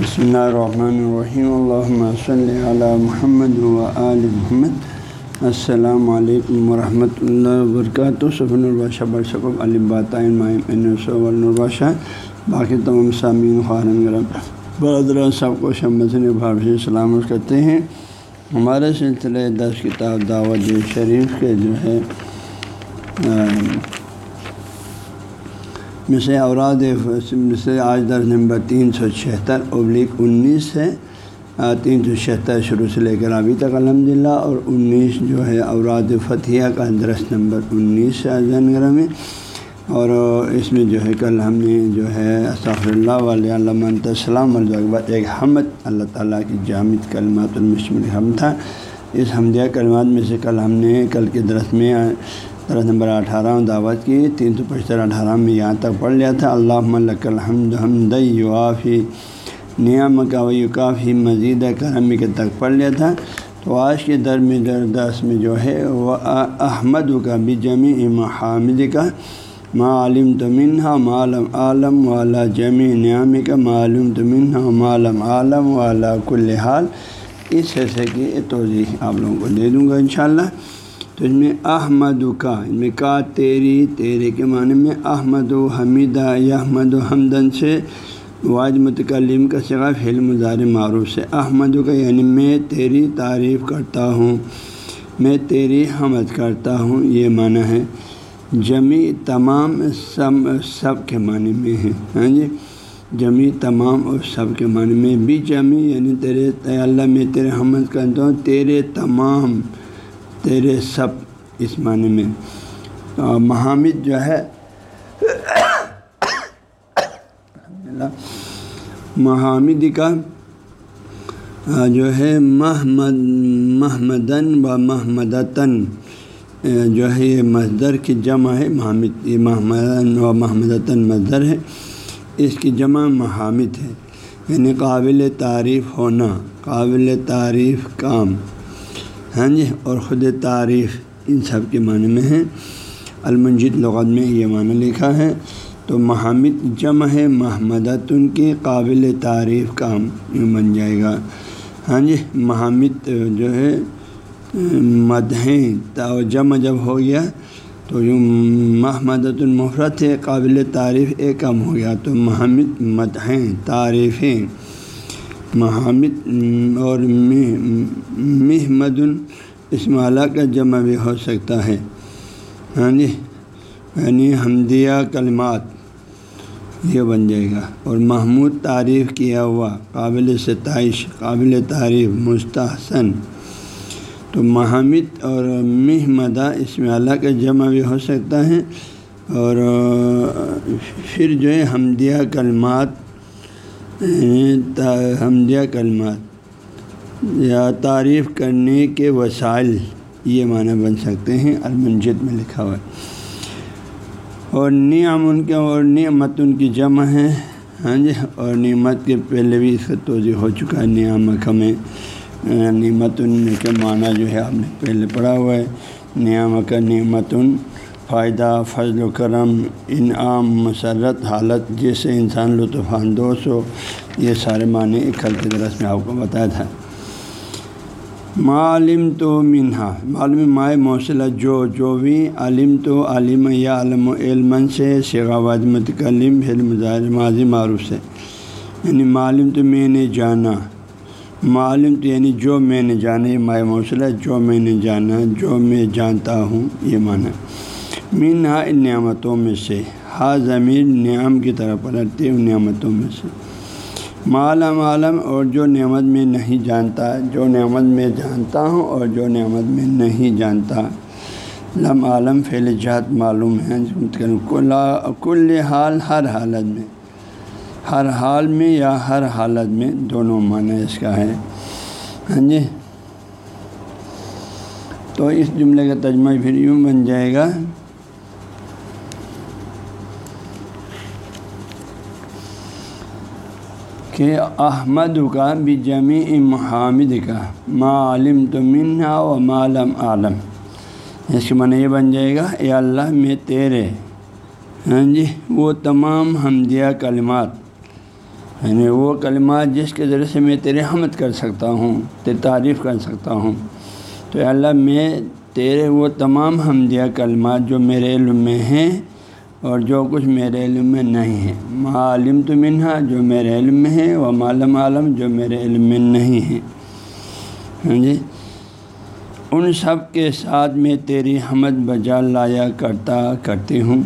بسم اللہ الرحمن الرحیم۔ الحمۃ صلی علی محمد و آل محمد۔ السلام علیکم ورحمۃ اللہ وبرکاتہ۔ صفن الباشہ برشکب الباشہ باقی تمام سامعین خارن گرم برادر سب کو شمسن بھاب سے سلامت کرتے ہیں۔ ہمارے سلسلے دس کتاب دعوت شریف کے جو ہے مثل اوراد سے آج درس نمبر تین سو چھہتر ابلیغ انیس ہے۔ تین سو چھہتر شروع سے لے کر ابھی تک الحمد للہ اور انیس جو ہے اوراد فتح کا درس نمبر انیس ہے گرہ میں۔ اور اس میں جو ہے کل ہم نے جو ہے اسفر اللہ علیہ علامہ السلام البت ایک حمد، اللہ تعالیٰ کی جامد کلمات المشمل ہم تھا۔ اس حمدیہ کلمات میں سے کل ہم نے کل کے درس میں درس نمبر اٹھارہ دعوت کی، تین سو پچہتر اٹھارہ میں یہاں تک پڑھ لیا تھا۔ اللہ ملک الحمد حمد یوافی نعم کا یوکافی مزید کرم کے تک پڑھ لیا تھا۔ تو آج کے در میں درداس میں جو ہے، وہ احمد کا بھی جمی محامد کا معلوم تمن معلوم عالم والا جمی نعام کا معلوم تمن معلوم عالم والا کل حال۔ اس حصے کی توضیح آپ لوگوں کو دے دوں گا انشاءاللہ۔ تو اس میں احمد کا ان میں کا تیری، تیرے کے معنی میں احمد و حمیدہ، یا احمد و حمدن سے واج متکلم کا سگا فعل مظاہر معروف سے۔ احمد کا یعنی میں تیری تعریف کرتا ہوں، میں تیری حمد کرتا ہوں، یہ معنی ہے۔ جمی تمام سب سب کے معنی میں ہے۔ ہاں جی؟ جمی تمام اور سب کے معنی میں۔ بھی جمی یعنی تیرے اللہ میں تیرے حمد کرتا ہوں، تیرے تمام تیرے سب اس معنی میں۔ محامد جو ہے محامد کا جو ہے، محمد، محمدن و محمدتاً جو ہے، یہ مزدر کی جمع ہے محمد یہ محمدن و محمدتاً مزدر ہے۔ اس کی جمع محامد ہے یعنی قابل تعریف ہونا، قابل تعریف کام۔ ہاں جی اور خود تعریف ان سب کے معنی میں ہیں المنجد لغت میں یہ معنی لکھا ہے۔ تو محمد جمع ہے محمدت ان کی قابل تعریف کام بن جائے گا۔ ہاں جی محمد جو ہے مدہیں جمع جب ہو گیا، تو یوں محمدت المفرت ہے، قابل تعریف ایک کم ہو گیا۔ تو محمد مدہیں تعریفیں۔ محمد اور محمد اس مالا کا جمع بھی ہو سکتا ہے۔ ہاں جی یعنی حمدیہ کلمات۔ یہ بن جائے گا۔ اور محمود تعریف کیا ہوا۔ قابل ستائش، قابل تعریف، مستحسن۔ تو محمد اور محمدہ اس میں اللہ کا جمع بھی ہو سکتا ہے۔ اور پھر جو ہے، حمدیہ کلمات۔ حمدیہ کلمات یا تعریف کرنے کے وسائل یہ معنی بن سکتے ہیں۔ المنجد میں لکھا ہوا ہے۔ اور نعم ان کے اور نعمت ان کی جمع ہے۔ ہاں جی اور نعمت کے پہلے بھی اس کا توضیع ہو چکا ہے۔ نعمت میں نعمت ان کے معنی جو ہے، آپ نے پہلے پڑھا ہوا ہے۔ نعم کا نعمت ان فائدہ، فضل و کرم، انعام، مسرت، حالت، جس سے انسان لطف اندوز ہو، یہ سارے معنی کل کے درس میں آپ کو بتایا تھا۔ معلم تو منہا۔ معلوم مائع موصلہ جو جو بھی عالم تو عالم یا علم و علم سے شیخاواد متکلم پھر مظاہر ماضی معروف سے۔ یعنی معلوم تو میں نے جانا۔ معلوم تو یعنی جو میں نے جانا، یہ مائع موصلہ جو میں نے جانا، جو میں جانتا ہوں، یہ معنی۔ مینہ ان نعمتوں میں سے، ہا زمین نعم کی طرف پلٹتی ان نعمتوں میں سے۔ معلوم عالم اور جو نعمت میں نہیں جانتا، جو نعمت میں جانتا ہوں اور جو نعمت میں نہیں جانتا۔ لم عالم فیل جات معلوم ہے کل حال ہر حالت میں۔ ہر حال میں یا ہر حالت میں دونوں معنی اس کا ہے۔ ہاں جی؟ تو اس جملے کا تجمہ پھر یوں بن جائے گا۔ کہ احمد کا بھی جمی محامد کا معلم تو منہا و معلم عالم یعنی اس کے معنی یہ بن جائے گا، اے اللہ میں تیرے ہاں جی وہ تمام حمدیہ کلمات یعنی وہ کلمات جس کے ذریعے سے میں تیرے حمد کر سکتا ہوں، تیری تعریف کر سکتا ہوں۔ تو اللہ میں تیرے وہ تمام حمدیہ کلمات جو میرے علم میں ہیں اور جو کچھ میرے علم میں نہیں ہے۔ معلوم تو منہا، جو میرے علم میں ہے وہ معلوم عالم جو میرے علم میں نہیں ہے۔ ہاں جی؟ ان سب کے ساتھ میں تیری حمد بجا لایا کرتا کرتی ہوں۔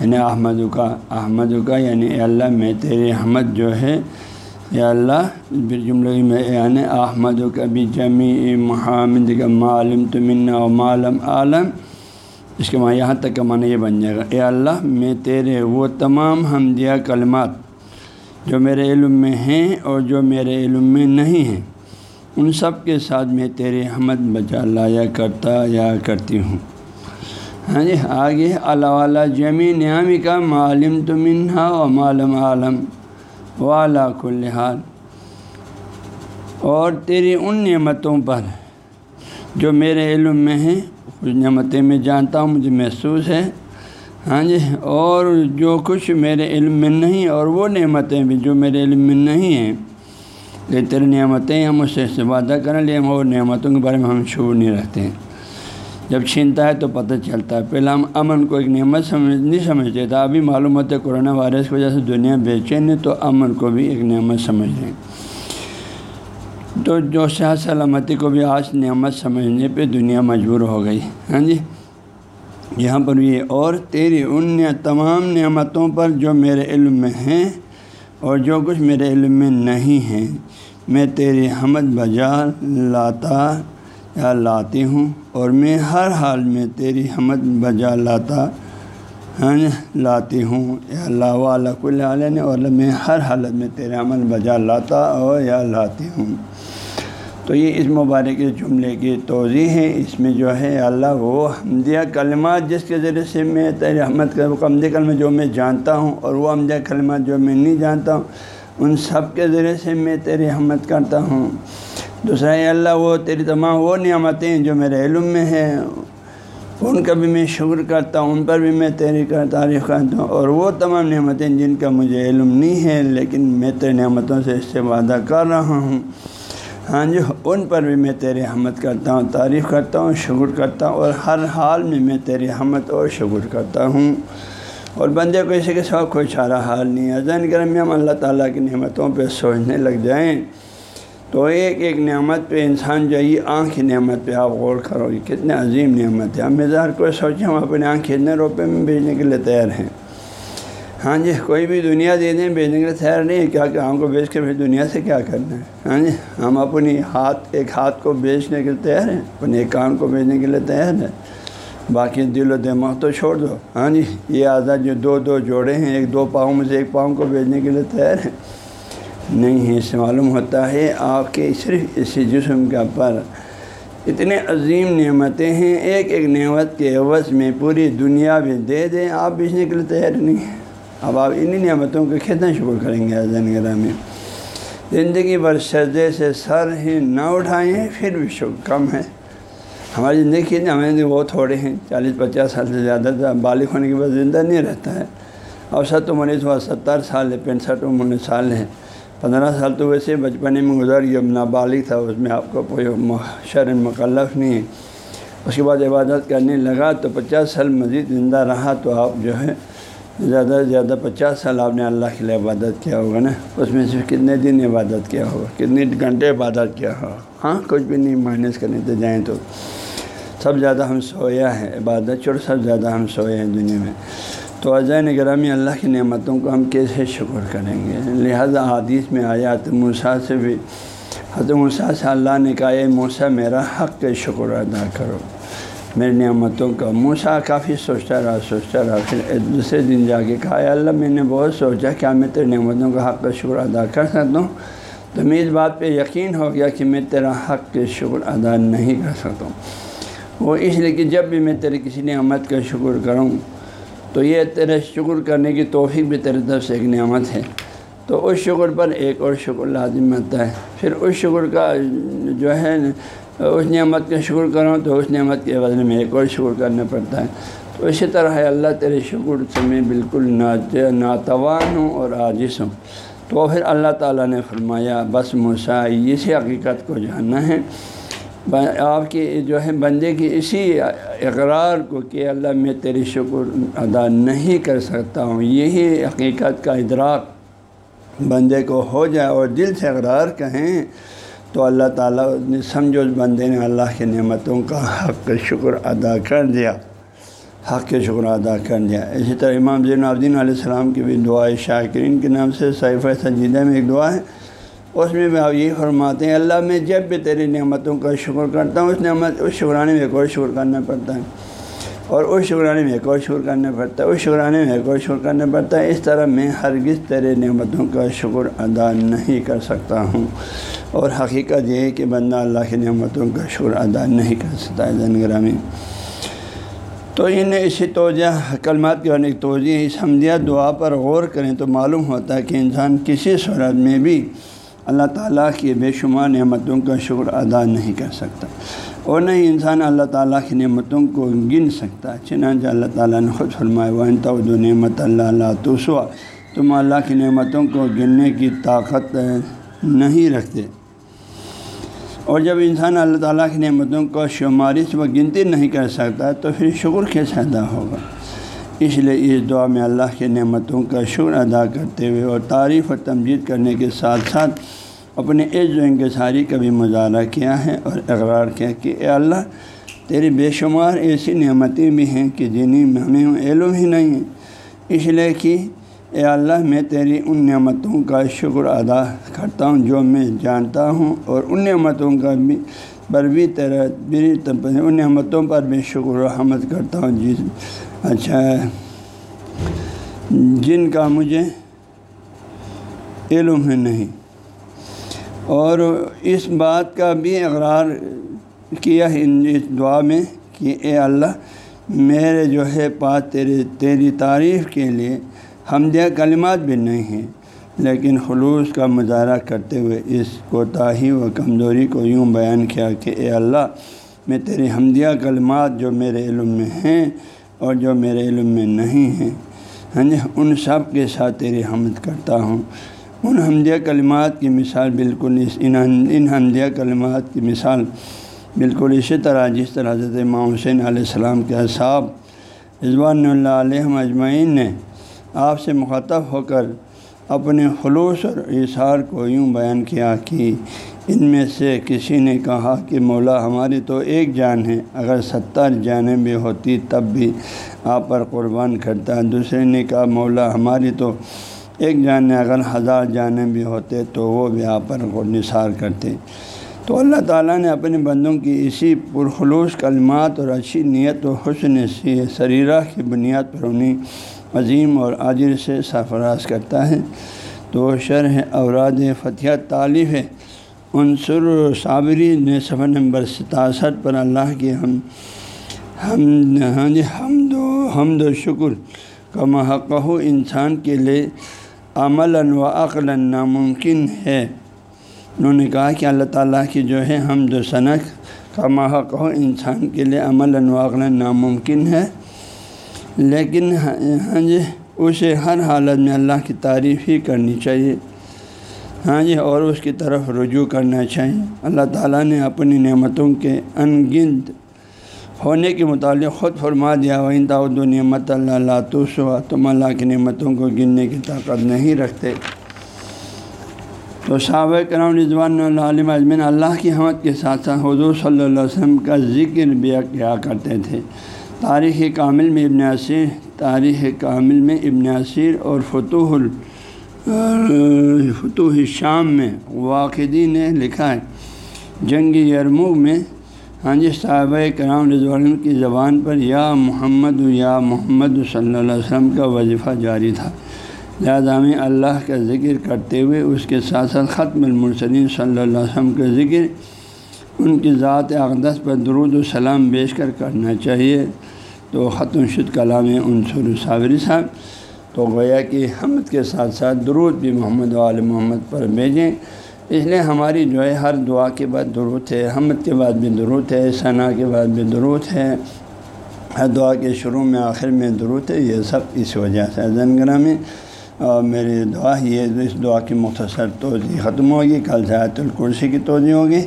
یعنی احمد کا احمد کا یعنی اے اللہ، میں تیری حمد جو ہے یا اللہ جملے میں یعنی احمد کا بھی جمی محمد کا معلوم تو منا و معلوم عالم اس کے وہاں یہاں تک کا معنی یہ بن جائے گا، اے اللہ، میں تیرے وہ تمام حمدیہ کلمات جو میرے علم میں ہیں اور جو میرے علم میں نہیں ہیں، ان سب کے ساتھ میں تیرے حمد بچا لایا کرتا یا کرتی ہوں۔ ہاں جی آگے اللہ جمی نیامی کا معلوم تو منہا و معلوم عالم والا کل حال۔ اور تیری ان نعمتوں پر جو میرے علم میں ہیں کچھ نعمتیں میں جانتا ہوں، مجھے محسوس ہے ہاں جی اور جو کچھ میرے علم میں نہیں، اور وہ نعمتیں بھی جو میرے علم میں نہیں ہیں۔ لیکن تیری نعمتیں ہم اس سے استفادہ کریں لیکن وہ نعمتوں کے بارے میں ہم شعور نہیں رکھتے۔ ہیں جب چھینتا ہے تو پتہ چلتا ہے۔ پہلے ہم امن کو ایک نعمت سمجھ، نہیں سمجھتے تھا ابھی معلوم ہوتا ہے کورونا وائرس کی وجہ سے دنیا چین ہے تو امن کو بھی ایک نعمت سمجھ لیں۔ تو جو صحت سلامتی کو بھی آج نعمت سمجھنے پہ دنیا مجبور ہو گئی۔ ہاں جی؟ یہاں پر یہ اور تیری ان تمام نعمتوں پر جو میرے علم میں ہیں اور جو کچھ میرے علم میں نہیں ہیں، میں تیری حمد بجا لاتا، یا لاتی ہوں اور میں ہر حال میں تیری حمد بجا لاتا ہاں جی؟ لاتی ہوں، یا اللہ علیہ اللہ اور میں ہر حالت میں تیرے عمل بجا لاتا اور یا لاتی ہوں۔ تو یہ اس مبارک جملے کی توضیع ہے۔ اس میں جو ہے اللہ وہ حمدیہ کلمات، جس کے ذریعے سے میں تیرے احمد حمدیہ کلمہ جو میں جانتا ہوں اور وہ حمدیہ کلمات جو میں نہیں جانتا ہوں، ان سب کے ذریعے سے میں تیری حمد کرتا ہوں۔ دوسرا اللہ، وہ تیری تمام وہ نعمتیں جو میرے علم میں ہیں، ان کا بھی میں شکر کرتا ہوں، ان پر بھی میں تیری کا تعریف کرتا ہوں۔ اور وہ تمام نعمتیں جن کا مجھے علم نہیں ہے، لیکن میں تیری نعمتوں سے اس سے وعدہ کر رہا ہوں۔ ہاں جی ان پر بھی میں تیری حمد کرتا ہوں، تعریف کرتا ہوں، شکر کرتا ہوں، اور ہر حال میں میں تیری حمد اور شکر کرتا ہوں۔ اور بندے کو اسی کے ساتھ کوئی چارہ حال نہیں ہے۔ زین کرم میں ہم اللہ تعالیٰ کی نعمتوں پہ سوچنے لگ جائیں۔ تو ایک ایک نعمت پہ انسان جو یہ آنکھ کی نعمت پہ آپ غور کرو، یہ کتنے عظیم نعمت ہے۔ ہم مزار کوئی سوچیں، ہم اپنے آنکھ کتنے روپے میں بھیجنے کے لیے تیار ہیں۔ ہاں جی کوئی بھی دنیا دے دیں بھیجنے کے لیے تیار نہیں ہے۔ کیا کہ ہم کو بیچ کے پھر دنیا سے کیا کرنا ہے؟ ہاں جی ہم اپنی ہاتھ، ایک ہاتھ کو بیچنے کے لیے تیار ہیں، اپنے ایک کان کو بھیجنے کے لیے تیار ہے باقی دل و دماغ تو چھوڑ دو۔ ہاں جی یہ آزاد جو دو دو جوڑے ہیں، ایک دو پاؤں میں سے ایک پاؤں کو بھیجنے کے لیے تیار ہیں۔ نہیں ہے، اس سے معلوم ہوتا ہے، آپ کے صرف اسی جسم کا پر اتنے عظیم نعمتیں ہیں۔ ایک ایک نعمت کے عوض میں پوری دنیا بھی دے دیں، آپ بیچنے کے لیے تیار نہیں ہیں۔ اب آپ انہی نعمتوں کا کتنا شکر کریں گے، اذن گرہ میں زندگی بھر سجدے سے سر ہی نہ اٹھائیں، پھر بھی شکر کم ہے۔ ہماری زندگی ہمیں وہ تھوڑے ہیں، چالیس، پچاس سال سے زیادہ بالغ ہونے کے بعد زندہ نہیں رہتا ہے۔ اور ست عمر ہوا ستر سال ہے، پینسٹھ عمر سال ہے۔ پندرہ سال تو ویسے بچپنے میں گزر گیا نابالغ تھا، اس میں آپ کو کوئی شرن مکلف نہیں ہے۔ اس کے بعد عبادت کرنے لگا تو پچاس سال مزید زندہ رہا تو آپ جو ہے زیادہ سے زیادہ پچاس سال آپ نے اللہ کے لیے عبادت کیا ہوگا نا، اس میں سے کتنے دن عبادت کیا ہوگا؟ کتنے گھنٹے عبادت کیا ہوگا؟ ہاں کچھ بھی نہیں مائنس کرنے تو جائیں تو۔ سب زیادہ ہم سویا ہے عبادت چھوڑ، سب زیادہ ہم سوئے ہیں دنیا میں۔ تو عزین گرامی اللہ کی نعمتوں کو ہم کیسے شکر کریں گے؟ لہذا حادیث میں آیا تو موسا سے بھی، حضرت موسیٰ سے اللہ نے کہا، اے موسا میرا حق کے شکر ادا کرو۔ میری نعمتوں کا موسا کافی سوچتا رہا سوچتا رہا۔ پھر دوسرے دن جا کے کہا اللہ، میں نے بہت سوچا، کیا میں تیرے نعمتوں کا حق کا شکر ادا کر سکتا ہوں؟ تو میں اس بات پہ یقین ہو گیا کہ میں تیرا حق کے شکر ادا نہیں کر سکتا ہوں۔ وہ اس لیے کہ جب بھی میں تیرے کسی نعمت کا شکر کروں، تو یہ تیرے شکر کرنے کی توفیق بھی تیرے طرف سے ایک نعمت ہے۔ تو اس شکر پر ایک اور شکر لازم آتا ہے۔ پھر اس شکر کا جو ہے اس نعمت کا شکر کروں تو اس نعمت کے بدلے میں ایک اور شکر کرنا پڑتا ہے۔ تو اسی طرح ہے اللہ تیرے شکر سے میں بالکل ناتوان ہوں اور عاجز ہوں۔ تو پھر اللہ تعالیٰ نے فرمایا، بس موسا اسی حقیقت کو جاننا ہے۔ آپ کی جو ہے بندے کی اسی اقرار کو کہ اللہ میں تیری شکر ادا نہیں کر سکتا ہوں، یہی حقیقت کا ادراک بندے کو ہو جائے اور دل سے اقرار کہیں۔ تو اللہ تعالیٰ نے سمجھو اس بندے نے اللہ کی نعمتوں کا حق شکر ادا کر دیا۔ حق کے شکر ادا کر دیا۔ اسی طرح امام زین الدین علیہ السلام کی بھی دعا شاکرین کے نام سے سیف سجیدہ میں ایک دعا ہے۔ اس میں بھی آپ یہی فرماتے ہیں، اللہ میں جب بھی تیری نعمتوں کا شکر کرتا ہوں، اس نعمت، اس شکرانے میں ایک اور شکر کرنا پڑتا ہے۔ اور اس شکرانے میں ایک اور شکر کرنا پڑتا ہے، اس شکرانے میں ایک اور شکر کرنا پڑتا ہے۔ اس طرح میں ہرگز تیرے نعمتوں کا شکر ادا نہیں کر سکتا ہوں۔ اور حقیقت یہ ہے کہ بندہ اللہ کی نعمتوں کا شکر ادا نہیں کر سکتا ہے زن گرامی۔ تو انہیں اسی توجہ، کلمات کے ایک توجہ، اس حمدیہ دعا پر غور کریں تو معلوم ہوتا ہے کہ انسان کسی صورت میں بھی اللہ تعالیٰ کی بے شمار نعمتوں کا شکر ادا نہیں کر سکتا۔ اور نہ ہی انسان اللہ تعالیٰ کی نعمتوں کو گن سکتا، چنانچہ اللہ تعالیٰ نے خود فرمائے ون تو نعمت اللہ اللہ توسوا تم اللہ کی نعمتوں کو گننے کی طاقت نہیں رکھتے۔ اور جب انسان اللہ تعالیٰ کی نعمتوں کو شمارش و گنتی نہیں کر سکتا تو پھر شکر کیسے ادا ہوگا؟ اس لیے اس دعا میں اللہ کے نعمتوں کا شکر ادا کرتے ہوئے اور تعریف و تمجید کرنے کے ساتھ ساتھ اپنے عز و انکساری کا بھی مظاہرہ کیا ہے اور اقرار کیا کہ اے اللہ، تیری بے شمار ایسی نعمتیں بھی ہیں کہ جنہیں میں ہمیں علم ہی نہیں ہے۔ اس لیے کہ اے اللہ، میں تیری ان نعمتوں کا شکر ادا کرتا ہوں جو میں جانتا ہوں، اور ان نعمتوں کا بھی پر بھی تیرا ان نعمتوں پر بھی شکر و حمد کرتا ہوں جس اچھا۔ جن کا مجھے علم ہے نہیں، اور اس بات کا بھی اقرار کیا اس دعا میں کہ اے اللہ، میرے جو ہے پاس تیرے، تیری تعریف کے لیے حمدیہ کلمات بھی نہیں ہیں، لیکن خلوص کا مظاہرہ کرتے ہوئے اس کوتاہی و کمزوری کو یوں بیان کیا کہ اے اللہ، میں تیری حمدیہ کلمات جو میرے علم میں ہیں اور جو میرے علم میں نہیں ہیں ہاں جی ان سب کے ساتھ تیری حمد کرتا ہوں۔ ان حمدیہ کلمات کی مثال بالکل اس، ان حمدیہ کلمات کی مثال بالکل اسی طرح جس طرح حضرت امام حسین علیہ السلام کے اصحاب، رضوان اللہ علیہ اجمعین نے آپ سے مخاطب ہو کر اپنے خلوص اور اظہار کو یوں بیان کیا کہ ان میں سے کسی نے کہا کہ مولا ہماری تو ایک جان ہے، اگر ستر جانیں بھی ہوتی تب بھی آپ پر قربان کرتا۔ دوسرے نے کہا، مولا ہماری تو ایک جان نے اگر ہزار جانیں بھی ہوتے تو وہ بھی آپ پر نثار کرتے۔ تو اللہ تعالیٰ نے اپنے بندوں کی اسی پرخلوص کلمات اور اچھی نیت و حسن سی سریرہ کی بنیاد پر انہیں عظیم اور عاجر سے سرفراز کرتا ہے۔ تو شرح اوراد فتح تعلیف ہے۔ عنصر صابری نے صفحہ نمبر ستاسٹھ پر اللہ کی ہم ہم ہاں جی حمد و حمد و شکر کا محقہ انسان کے لیے عمل و عقل ناممکن ہے۔ انہوں نے کہا کہ اللہ تعالیٰ کی جو ہے حمد و صنق کا محقہ انسان کے لیے عمل و عقل ناممکن ہے۔ لیکن ہاں-, ہاں جی اسے ہر حالت میں اللہ کی تعریف ہی کرنی چاہیے۔ ہاں جی اور اس کی طرف رجوع کرنا چاہیے۔ اللہ تعالیٰ نے اپنی نعمتوں کے ان گنت ہونے کے متعلق خود فرما دیا وہ تعود و نعمت اللہ لاتوس ہوا تم اللہ کی نعمتوں کو گننے کی طاقت نہیں رکھتے۔ تو صحابہ کرام رضوان اللہ علیہ اجمین اللہ کی حمد کے ساتھ ساتھ حضور صلی اللہ علیہ وسلم کا ذکر بھی کیا کرتے تھے۔ تاریخ کامل میں ابن عصیر تاریخ کامل میں ابن عصیر اور فتوح فتوح شام میں واقعی نے لکھا ہے۔ جنگ یرموغ میں ہاں جی صحابہ کرام رضوان کی زبان پر یا محمد یا محمد صلی اللہ علیہ وسلم کا وظیفہ جاری تھا۔ لہٰذا میں اللہ کا ذکر کرتے ہوئے اس کے ساتھ ساتھ ختم المرسلین صلی اللہ علیہ وسلم کا ذکر، ان کی ذات اقدس پر درود و سلام بیچ کر کرنا چاہیے۔ تو ختم شد کلام عنصر صابری صاحب، تو گویا کہ حمد کے ساتھ ساتھ درود بھی محمد وال محمد پر بھیجیں۔ اس لیے ہماری جو ہے ہر دعا کے بعد درود ہے، حمد کے بعد بھی درود ہے، ثنا کے بعد بھی درود ہے۔ ہر دعا کے شروع میں آخر میں درود ہے، یہ سب اس وجہ سے۔ زنگرہ میں اور میری دعا یہ اس دعا کی مختصر توضیع ختم ہوگی، کل زیادت القرسی کی توضیع ہوگی۔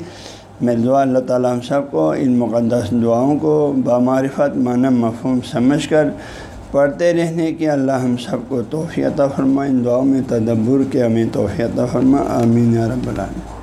میری دعا اللہ تعالیٰ ہم سب کو ان مقدس دعاؤں کو، بامعرفت، معنی، مفہوم سمجھ کر پڑھتے رہنے کی اللہ ہم سب کو توفیع عطا فرما ان دعاؤں میں تدبر کے ہمیں توفیع عطا فرما آمین رب العالمین۔